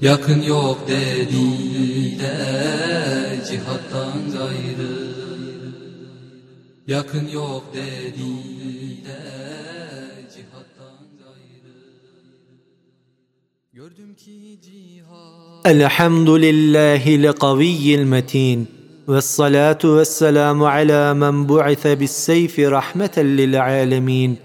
Yakın yok dediler cihattan gayrı Yakın yok dediler cihattan gayrı Gördüm ki cihat الحمد لله القوي المتين والصلاة والسلام على من بعث بالسيف رحمة للعالمين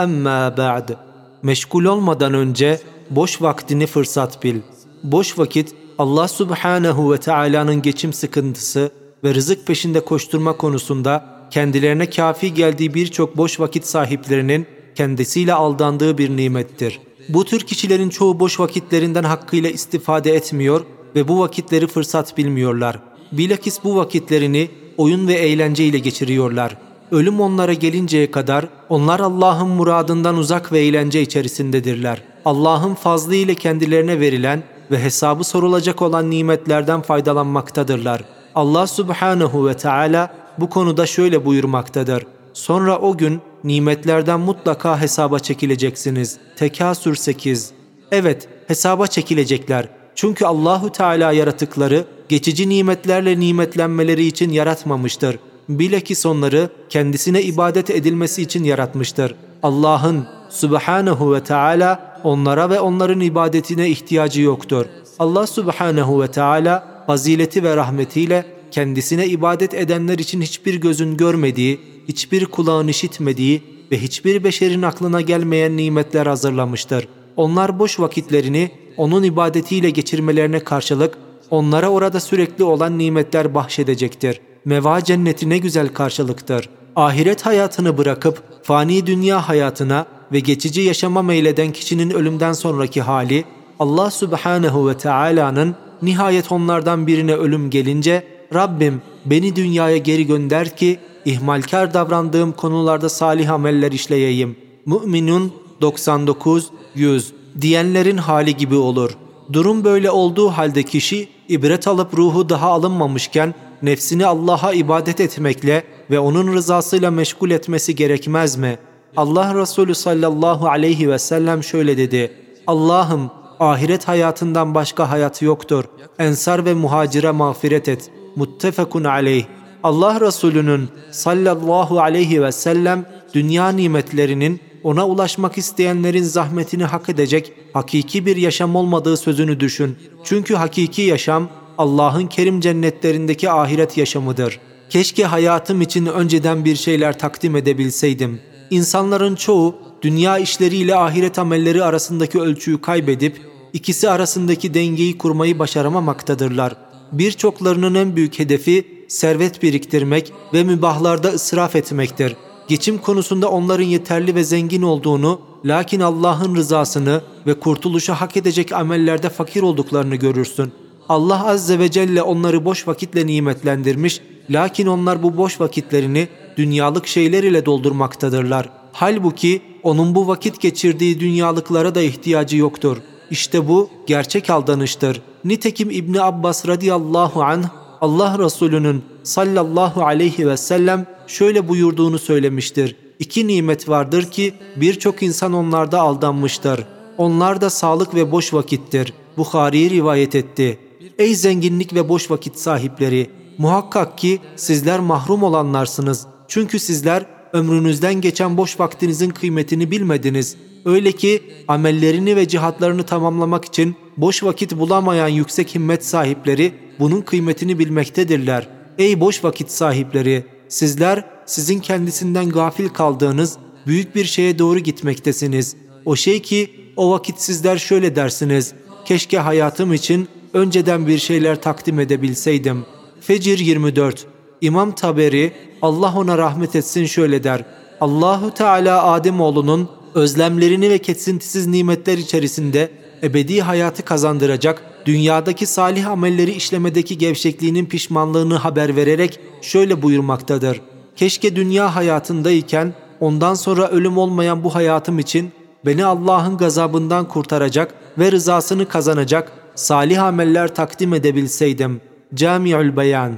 أما بعد Meşgul olmadan önce boş vaktini fırsat bil. Boş vakit Allah Subhanahu ve Taala'nın geçim sıkıntısı ve rızık peşinde koşturma konusunda kendilerine kafi geldiği birçok boş vakit sahiplerinin kendisiyle aldandığı bir nimettir. Bu tür kişilerin çoğu boş vakitlerinden hakkıyla istifade etmiyor ve bu vakitleri fırsat bilmiyorlar. Bilakis bu vakitlerini oyun ve eğlence ile geçiriyorlar. Ölüm onlara gelinceye kadar onlar Allah'ın muradından uzak ve eğlence içerisindedirler. Allah'ın fazlı ile kendilerine verilen ve hesabı sorulacak olan nimetlerden faydalanmaktadırlar. Allah Subhanahu ve Teala bu konuda şöyle buyurmaktadır. Sonra o gün nimetlerden mutlaka hesaba çekileceksiniz. Tekasür 8 Evet, hesaba çekilecekler. Çünkü Allahu Teala yaratıkları geçici nimetlerle nimetlenmeleri için yaratmamıştır. Bilakis onları kendisine ibadet edilmesi için yaratmıştır. Allah'ın Subhanahu ve Teala onlara ve onların ibadetine ihtiyacı yoktur. Allah Subhanahu ve Teala fazileti ve rahmetiyle kendisine ibadet edenler için hiçbir gözün görmediği, hiçbir kulağın işitmediği ve hiçbir beşerin aklına gelmeyen nimetler hazırlamıştır. Onlar boş vakitlerini onun ibadetiyle geçirmelerine karşılık onlara orada sürekli olan nimetler bahşedecektir. Meva cenneti ne güzel karşılıktır. Ahiret hayatını bırakıp fani dünya hayatına ve geçici yaşama meyleden kişinin ölümden sonraki hali Allah Subhanahu ve Taala'nın nihayet onlardan birine ölüm gelince Rabbim beni dünyaya geri gönder ki ihmalkar davrandığım konularda salih ameller işleyeyim. Müminun 99 100 diyenlerin hali gibi olur. Durum böyle olduğu halde kişi ibret alıp ruhu daha alınmamışken nefsini Allah'a ibadet etmekle ve onun rızasıyla meşgul etmesi gerekmez mi? Allah Resulü sallallahu aleyhi ve sellem şöyle dedi. Allah'ım ahiret hayatından başka hayat yoktur. Ensar ve muhacire mağfiret et. Muttefekun aleyh. Allah Resulü'nün sallallahu aleyhi ve sellem dünya nimetlerinin ona ulaşmak isteyenlerin zahmetini hak edecek hakiki bir yaşam olmadığı sözünü düşün. Çünkü hakiki yaşam Allah'ın kerim cennetlerindeki ahiret yaşamıdır. Keşke hayatım için önceden bir şeyler takdim edebilseydim. İnsanların çoğu dünya işleriyle ahiret amelleri arasındaki ölçüyü kaybedip ikisi arasındaki dengeyi kurmayı başaramamaktadırlar. Birçoklarının en büyük hedefi servet biriktirmek ve mübahlarda ısraf etmektir. Geçim konusunda onların yeterli ve zengin olduğunu, lakin Allah'ın rızasını ve kurtuluşu hak edecek amellerde fakir olduklarını görürsün. Allah Azze ve Celle onları boş vakitle nimetlendirmiş, lakin onlar bu boş vakitlerini dünyalık şeyler ile doldurmaktadırlar. Halbuki onun bu vakit geçirdiği dünyalıklara da ihtiyacı yoktur. İşte bu gerçek aldanıştır. Nitekim İbni Abbas radıyallahu anh Allah Resulü'nün sallallahu aleyhi ve sellem şöyle buyurduğunu söylemiştir. İki nimet vardır ki birçok insan onlarda aldanmıştır. Onlar da sağlık ve boş vakittir. Bukhari rivayet etti. Ey zenginlik ve boş vakit sahipleri! Muhakkak ki sizler mahrum olanlarsınız. Çünkü sizler ömrünüzden geçen boş vaktinizin kıymetini bilmediniz. Öyle ki amellerini ve cihatlarını tamamlamak için boş vakit bulamayan yüksek himmet sahipleri bunun kıymetini bilmektedirler. Ey boş vakit sahipleri! Sizler sizin kendisinden gafil kaldığınız büyük bir şeye doğru gitmektesiniz. O şey ki o vakit sizler şöyle dersiniz. Keşke hayatım için önceden bir şeyler takdim edebilseydim. Fecir 24 İmam Taberi Allah ona rahmet etsin şöyle der. Allahu Teala Ademoğlunun özlemlerini ve kesintisiz nimetler içerisinde ebedi hayatı kazandıracak, dünyadaki salih amelleri işlemedeki gevşekliğinin pişmanlığını haber vererek şöyle buyurmaktadır. Keşke dünya hayatındayken ondan sonra ölüm olmayan bu hayatım için beni Allah'ın gazabından kurtaracak ve rızasını kazanacak salih ameller takdim edebilseydim. Camiül Beyan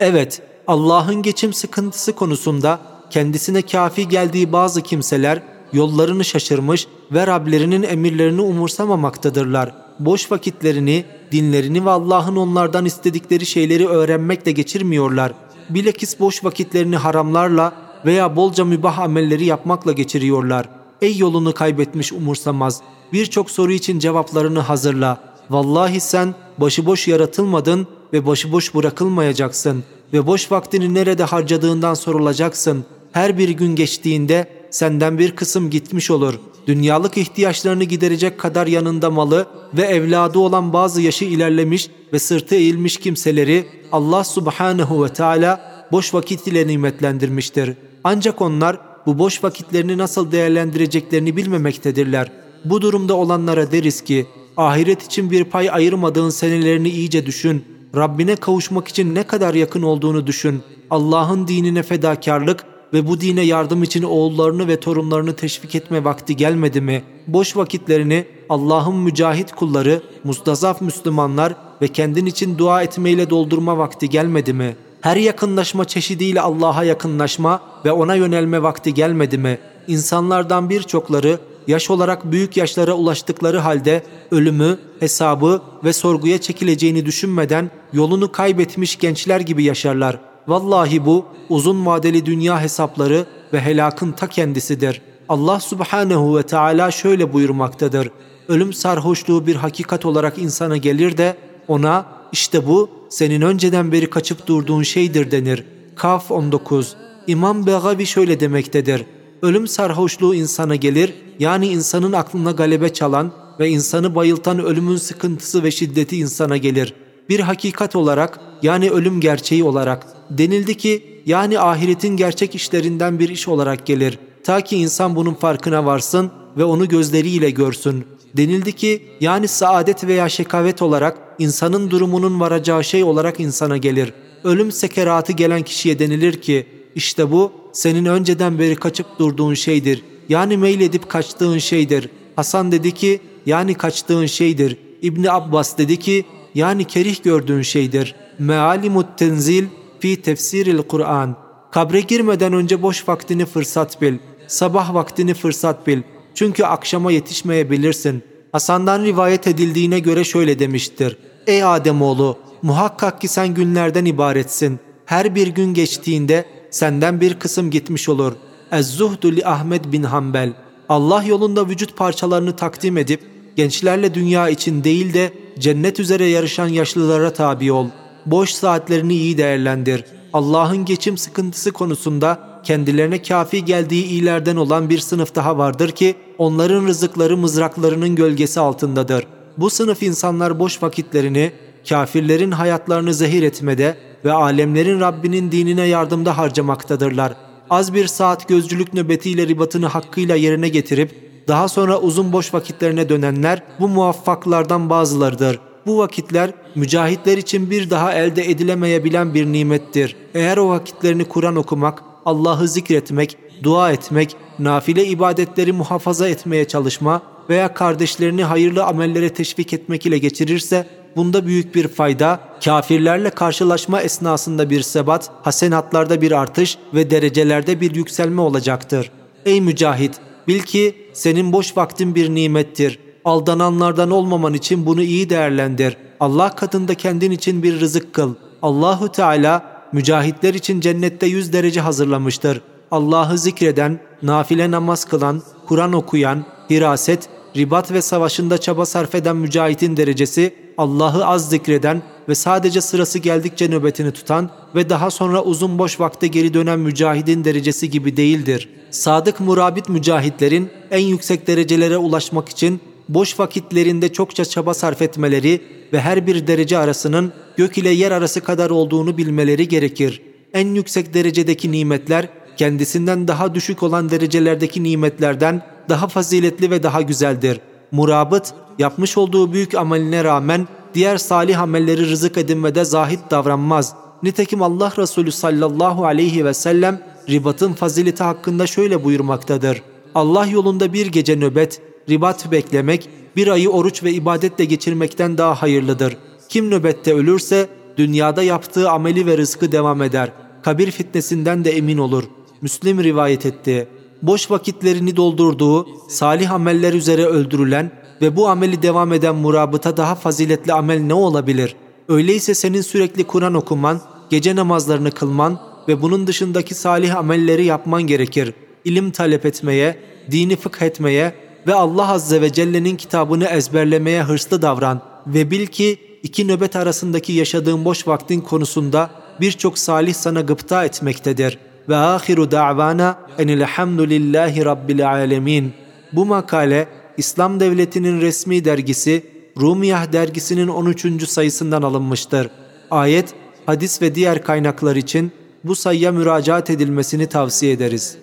Evet, Allah'ın geçim sıkıntısı konusunda kendisine kafi geldiği bazı kimseler yollarını şaşırmış ve Rablerinin emirlerini umursamaktadırlar. Boş vakitlerini, dinlerini ve Allah'ın onlardan istedikleri şeyleri öğrenmekle geçirmiyorlar. Bilakis boş vakitlerini haramlarla veya bolca mübah amelleri yapmakla geçiriyorlar. Ey yolunu kaybetmiş umursamaz, birçok soru için cevaplarını hazırla. Vallahi sen başıboş yaratılmadın ve başıboş bırakılmayacaksın ve boş vaktini nerede harcadığından sorulacaksın. Her bir gün geçtiğinde senden bir kısım gitmiş olur. Dünyalık ihtiyaçlarını giderecek kadar yanında malı ve evladı olan bazı yaşı ilerlemiş ve sırtı eğilmiş kimseleri Allah subhanehu ve Teala boş vakit ile nimetlendirmiştir. Ancak onlar bu boş vakitlerini nasıl değerlendireceklerini bilmemektedirler. Bu durumda olanlara deriz ki ahiret için bir pay ayırmadığın senelerini iyice düşün. Rabbine kavuşmak için ne kadar yakın olduğunu düşün. Allah'ın dinine fedakarlık ve bu dine yardım için oğullarını ve torunlarını teşvik etme vakti gelmedi mi? Boş vakitlerini Allah'ın mücahit kulları, mustazaf Müslümanlar ve kendin için dua etmeyle doldurma vakti gelmedi mi? Her yakınlaşma çeşidiyle Allah'a yakınlaşma ve ona yönelme vakti gelmedi mi? İnsanlardan birçokları yaş olarak büyük yaşlara ulaştıkları halde ölümü, hesabı ve sorguya çekileceğini düşünmeden yolunu kaybetmiş gençler gibi yaşarlar. Vallahi bu uzun vadeli dünya hesapları ve helakın ta kendisidir. Allah subhanehu ve Teala şöyle buyurmaktadır. Ölüm sarhoşluğu bir hakikat olarak insana gelir de ona işte bu senin önceden beri kaçıp durduğun şeydir denir. Kaf 19 İmam Begavi şöyle demektedir. Ölüm sarhoşluğu insana gelir, yani insanın aklına galebe çalan ve insanı bayıltan ölümün sıkıntısı ve şiddeti insana gelir. Bir hakikat olarak, yani ölüm gerçeği olarak, denildi ki, yani ahiretin gerçek işlerinden bir iş olarak gelir. Ta ki insan bunun farkına varsın ve onu gözleriyle görsün. Denildi ki, yani saadet veya şekavet olarak, insanın durumunun varacağı şey olarak insana gelir. Ölüm sekeratı gelen kişiye denilir ki, işte bu senin önceden beri kaçıp durduğun şeydir. Yani meyledip kaçtığın şeydir. Hasan dedi ki yani kaçtığın şeydir. İbni Abbas dedi ki yani kerih gördüğün şeydir. Mealimut tenzil fi tefsiril Kur'an. Kabre girmeden önce boş vaktini fırsat bil. Sabah vaktini fırsat bil. Çünkü akşama yetişmeyebilirsin. Hasan'dan rivayet edildiğine göre şöyle demiştir. Ey Ademoğlu muhakkak ki sen günlerden ibaretsin. Her bir gün geçtiğinde senden bir kısım gitmiş olur. Ez-Zuhdu li Ahmet bin Hanbel. Allah yolunda vücut parçalarını takdim edip gençlerle dünya için değil de cennet üzere yarışan yaşlılara tabi ol. Boş saatlerini iyi değerlendir. Allah'ın geçim sıkıntısı konusunda kendilerine kafi geldiği iyilerden olan bir sınıf daha vardır ki onların rızıkları mızraklarının gölgesi altındadır. Bu sınıf insanlar boş vakitlerini kafirlerin hayatlarını zehir etmede ve alemlerin Rabbinin dinine yardımda harcamaktadırlar. Az bir saat gözcülük nöbetiyle ribatını hakkıyla yerine getirip daha sonra uzun boş vakitlerine dönenler bu muvaffaklardan bazılarıdır. Bu vakitler mücahitler için bir daha elde edilemeyebilen bir nimettir. Eğer o vakitlerini Kur'an okumak, Allah'ı zikretmek, dua etmek, nafile ibadetleri muhafaza etmeye çalışma veya kardeşlerini hayırlı amellere teşvik etmek ile geçirirse bunda büyük bir fayda, kafirlerle karşılaşma esnasında bir sebat, hasenatlarda bir artış ve derecelerde bir yükselme olacaktır. Ey mücahit! Bil ki senin boş vaktin bir nimettir. Aldananlardan olmaman için bunu iyi değerlendir. Allah katında kendin için bir rızık kıl. Allahu Teala mücahitler için cennette yüz derece hazırlamıştır. Allah'ı zikreden, nafile namaz kılan, Kur'an okuyan, hiraset, ribat ve savaşında çaba sarf eden mücahitin derecesi, Allah'ı az zikreden ve sadece sırası geldikçe nöbetini tutan ve daha sonra uzun boş vakte geri dönen mücahidin derecesi gibi değildir. Sadık murabit mücahitlerin en yüksek derecelere ulaşmak için boş vakitlerinde çokça çaba sarf etmeleri ve her bir derece arasının gök ile yer arası kadar olduğunu bilmeleri gerekir. En yüksek derecedeki nimetler kendisinden daha düşük olan derecelerdeki nimetlerden daha faziletli ve daha güzeldir. Murabıt yapmış olduğu büyük ameline rağmen diğer salih amelleri rızık edinmede zahit davranmaz. Nitekim Allah Resulü sallallahu aleyhi ve sellem ribatın fazileti hakkında şöyle buyurmaktadır. Allah yolunda bir gece nöbet, ribat beklemek, bir ayı oruç ve ibadetle geçirmekten daha hayırlıdır. Kim nöbette ölürse dünyada yaptığı ameli ve rızkı devam eder. Kabir fitnesinden de emin olur. Müslim rivayet etti. Boş vakitlerini doldurduğu, salih ameller üzere öldürülen ve bu ameli devam eden murabıta daha faziletli amel ne olabilir? Öyleyse senin sürekli Kur'an okuman, gece namazlarını kılman ve bunun dışındaki salih amelleri yapman gerekir. İlim talep etmeye, dini fıkh etmeye ve Allah Azze ve Celle'nin kitabını ezberlemeye hırslı davran ve bil ki iki nöbet arasındaki yaşadığın boş vaktin konusunda birçok salih sana gıpta etmektedir. Ve ahiru da'vana enilhamdülillahi rabbil alemin. Bu makale İslam Devleti'nin resmi dergisi Rumiyah dergisinin 13. sayısından alınmıştır. Ayet, hadis ve diğer kaynaklar için bu sayıya müracaat edilmesini tavsiye ederiz.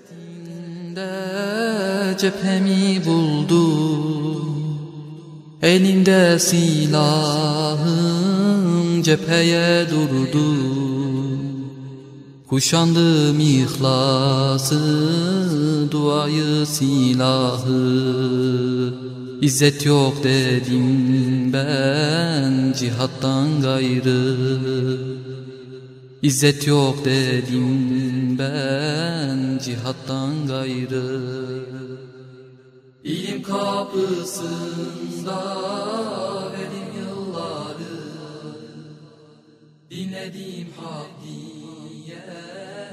Elinde cephemi buldu Elimde silahım cepheye durdu Kuşandım ihlası duayı silahı. İzzet yok dedim ben cihattan gayrı. İzzet yok dedim ben cihattan gayrı. İlim kapısında verdim yılları. Dinledim hak diyen alim